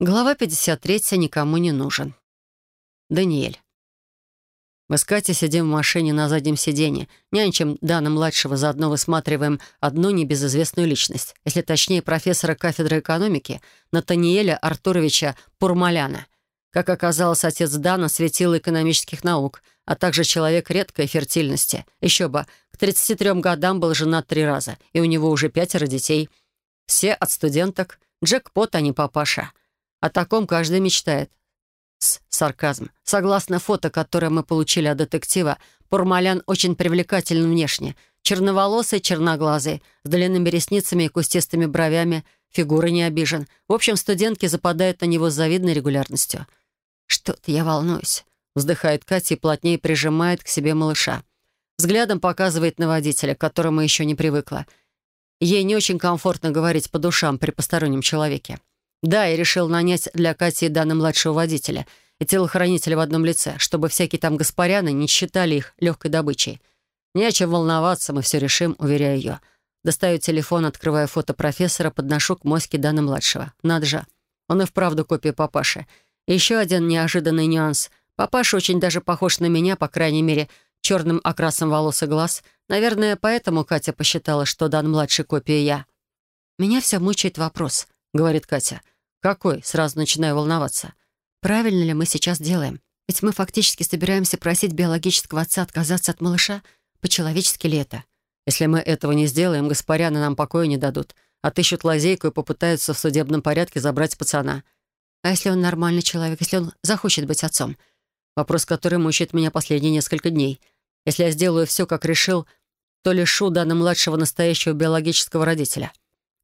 Глава 53. Никому не нужен. Даниэль. Мы с Катей сидим в машине на заднем сиденье, нянчим Дана младшего, заодно высматриваем одну небезызвестную личность, если точнее профессора кафедры экономики Натаниэля Артуровича Пурмаляна. Как оказалось, отец Дана светил экономических наук, а также человек редкой фертильности. Еще бы, к 33 годам был женат три раза, и у него уже пятеро детей. Все от студенток. Джекпот, а не папаша. О таком каждый мечтает. С сарказм. Согласно фото, которое мы получили от детектива, Пурмалян очень привлекателен внешне. Черноволосый, черноглазый, с длинными ресницами и кустистыми бровями, фигура не обижен. В общем, студентки западают на него с завидной регулярностью. «Что-то я волнуюсь», — вздыхает Катя и плотнее прижимает к себе малыша. Взглядом показывает на водителя, к которому еще не привыкла. Ей не очень комфортно говорить по душам при постороннем человеке. Да, я решил нанять для Кати и Дана младшего водителя и телохранителя в одном лице, чтобы всякие там гаспаряны не считали их легкой добычей. Не о чем волноваться, мы все решим, уверяю ее. Достаю телефон, открываю фото профессора, подношу к моське Дана младшего. Надо же, он и вправду копия папаши. И еще один неожиданный нюанс. Папаша очень даже похож на меня, по крайней мере, черным окрасом волос и глаз. Наверное, поэтому Катя посчитала, что Дан младший копия я. «Меня все мучает вопрос», — говорит Катя. «Какой?» — сразу начинаю волноваться. «Правильно ли мы сейчас делаем? Ведь мы фактически собираемся просить биологического отца отказаться от малыша. По-человечески ли это? Если мы этого не сделаем, Гаспаряны нам покоя не дадут. Отыщут лазейку и попытаются в судебном порядке забрать пацана. А если он нормальный человек, если он захочет быть отцом? Вопрос, который мучает меня последние несколько дней. Если я сделаю все, как решил, то лишу Дана младшего настоящего биологического родителя».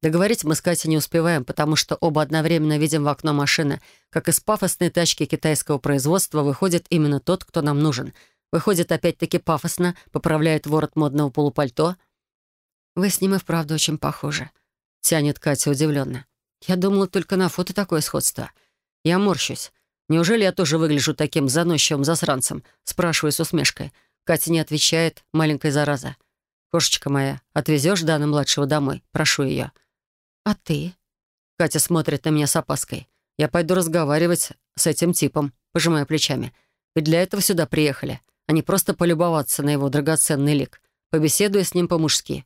Договорить мы с Катей не успеваем, потому что оба одновременно видим в окно машины, как из пафосной тачки китайского производства выходит именно тот, кто нам нужен. Выходит опять-таки пафосно, поправляет ворот модного полупальто. «Вы с ним и вправду очень похожи», — тянет Катя удивленно. «Я думала, только на фото такое сходство. Я морщусь. Неужели я тоже выгляжу таким заносчивым засранцем?» Спрашиваю с усмешкой. Катя не отвечает, маленькая зараза. «Кошечка моя, отвезешь Дана младшего домой? Прошу ее». «А ты?» Катя смотрит на меня с опаской. «Я пойду разговаривать с этим типом», пожимая плечами. «Ведь для этого сюда приехали, а не просто полюбоваться на его драгоценный лик. Побеседуя с ним по-мужски».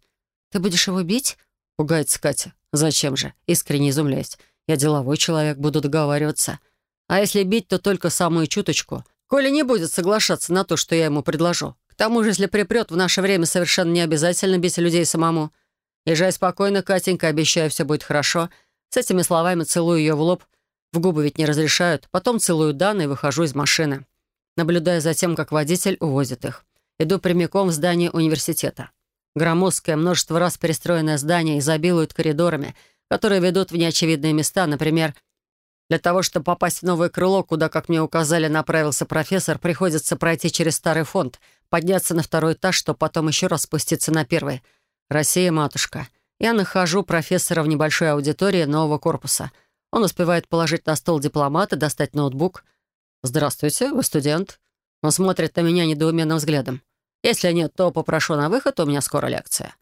«Ты будешь его бить?» Пугается Катя. «Зачем же?» Искренне изумляюсь. «Я деловой человек, буду договариваться. А если бить, то только самую чуточку. Коля не будет соглашаться на то, что я ему предложу. К тому же, если припрет, в наше время совершенно не обязательно бить людей самому». Езжай спокойно, Катенька, обещаю, все будет хорошо. С этими словами целую ее в лоб. В губы ведь не разрешают. Потом целую Дана и выхожу из машины. Наблюдая за тем, как водитель увозит их. Иду прямиком в здание университета. Громоздкое, множество раз перестроенное здание изобилует коридорами, которые ведут в неочевидные места. Например, для того, чтобы попасть в новое крыло, куда, как мне указали, направился профессор, приходится пройти через старый фонд, подняться на второй этаж, чтобы потом еще раз спуститься на первый — «Россия, матушка. Я нахожу профессора в небольшой аудитории нового корпуса. Он успевает положить на стол дипломата, достать ноутбук. «Здравствуйте, вы студент?» Он смотрит на меня недоуменным взглядом. «Если нет, то попрошу на выход, у меня скоро лекция».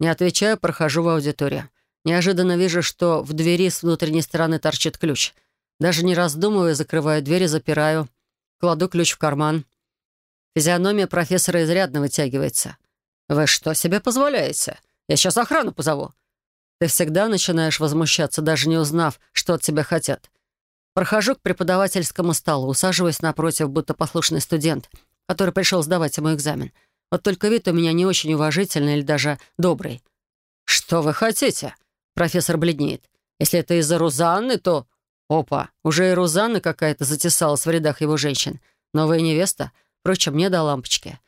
Не отвечаю, прохожу в аудиторию. Неожиданно вижу, что в двери с внутренней стороны торчит ключ. Даже не раздумывая, закрываю дверь и запираю. Кладу ключ в карман. Физиономия профессора изрядно вытягивается. «Вы что себе позволяете? Я сейчас охрану позову». Ты всегда начинаешь возмущаться, даже не узнав, что от тебя хотят. Прохожу к преподавательскому столу, усаживаясь напротив, будто послушный студент, который пришел сдавать ему экзамен. Вот только вид у меня не очень уважительный или даже добрый. «Что вы хотите?» Профессор бледнеет. «Если это из-за Рузанны, то...» «Опа, уже и Рузанна какая-то затесалась в рядах его женщин. Новая невеста? Впрочем, мне до лампочки.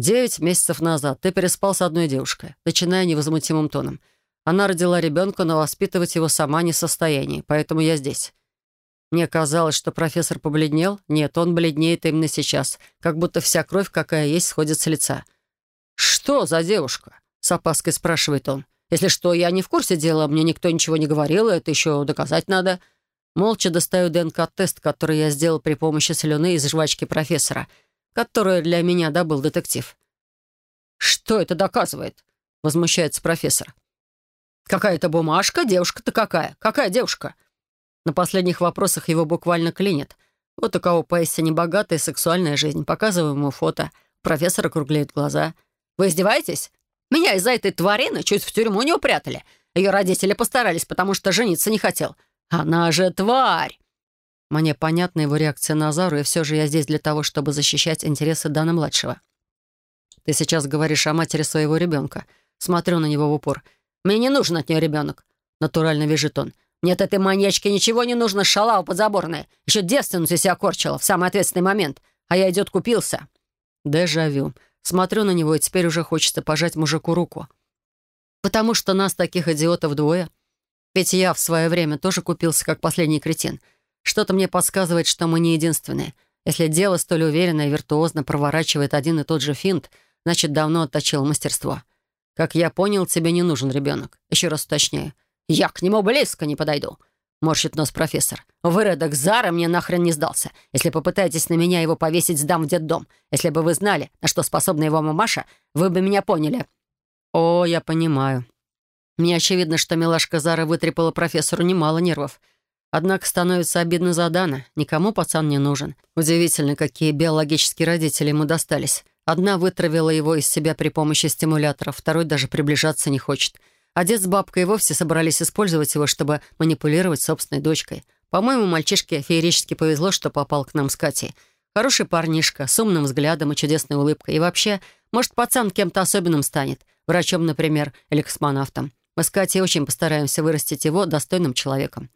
Девять месяцев назад ты переспал с одной девушкой, начиная невозмутимым тоном. Она родила ребенка, но воспитывать его сама не в состоянии, поэтому я здесь. Мне казалось, что профессор побледнел. Нет, он бледнеет именно сейчас, как будто вся кровь, какая есть, сходит с лица. «Что за девушка?» — с опаской спрашивает он. «Если что, я не в курсе дела, мне никто ничего не говорил, это еще доказать надо». Молча достаю ДНК-тест, который я сделал при помощи слюны из жвачки профессора — которую для меня добыл детектив. «Что это доказывает?» — возмущается профессор. «Какая-то бумажка? Девушка-то какая? Какая девушка?» На последних вопросах его буквально клинит. Вот у кого поистине богатая сексуальная жизнь. Показываю ему фото. Профессор округляет глаза. «Вы издеваетесь? Меня из-за этой тварины чуть в тюрьму не упрятали. Ее родители постарались, потому что жениться не хотел. Она же тварь!» Мне понятна его реакция на Зару, и все же я здесь для того, чтобы защищать интересы Дана-младшего. Ты сейчас говоришь о матери своего ребенка. Смотрю на него в упор. Мне не нужен от нее ребенок. Натурально вяжет он. Нет, этой маньячке ничего не нужно, шалава подзаборная. Еще девственность себя корчила в самый ответственный момент. А я идет купился. Дежавю. Смотрю на него, и теперь уже хочется пожать мужику руку. Потому что нас, таких идиотов, двое. Ведь я в свое время тоже купился, как последний кретин. Что-то мне подсказывает, что мы не единственные. Если дело столь уверенно и виртуозно проворачивает один и тот же финт, значит, давно отточил мастерство. Как я понял, тебе не нужен ребенок. Еще раз уточняю. Я к нему близко не подойду. Морщит нос профессор. Выродок Зара мне нахрен не сдался. Если попытаетесь на меня его повесить, сдам в детдом. Если бы вы знали, на что способна его мамаша, вы бы меня поняли. О, я понимаю. Мне очевидно, что милашка Зара вытрепала профессору немало нервов. Однако становится обидно за Дана. Никому пацан не нужен. Удивительно, какие биологические родители ему достались. Одна вытравила его из себя при помощи стимулятора, второй даже приближаться не хочет. А дед с бабкой вовсе собрались использовать его, чтобы манипулировать собственной дочкой. По-моему, мальчишке феерически повезло, что попал к нам с Катей. Хороший парнишка, с умным взглядом и чудесной улыбкой. И вообще, может, пацан кем-то особенным станет. Врачом, например, или космонавтом. Мы с Катей очень постараемся вырастить его достойным человеком.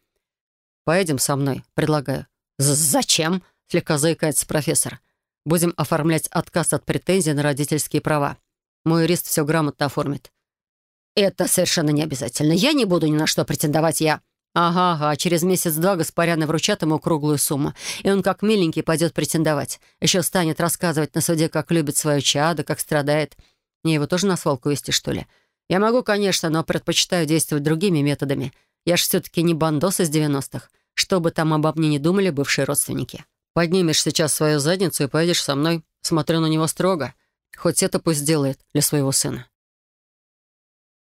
«Поедем со мной», — предлагаю. «Зачем?» — слегка заикается профессор. «Будем оформлять отказ от претензий на родительские права. Мой юрист все грамотно оформит». «Это совершенно не обязательно. Я не буду ни на что претендовать, я...» «Ага, ага, через месяц-два Гаспаряны вручат ему круглую сумму, и он как миленький пойдет претендовать. Еще станет рассказывать на суде, как любит свое чадо, как страдает. Мне его тоже на свалку вести, что ли? Я могу, конечно, но предпочитаю действовать другими методами. Я ж все-таки не бандос из 90-х. Что там обо мне не думали бывшие родственники. Поднимешь сейчас свою задницу и поедешь со мной. Смотрю на него строго. Хоть это пусть сделает для своего сына.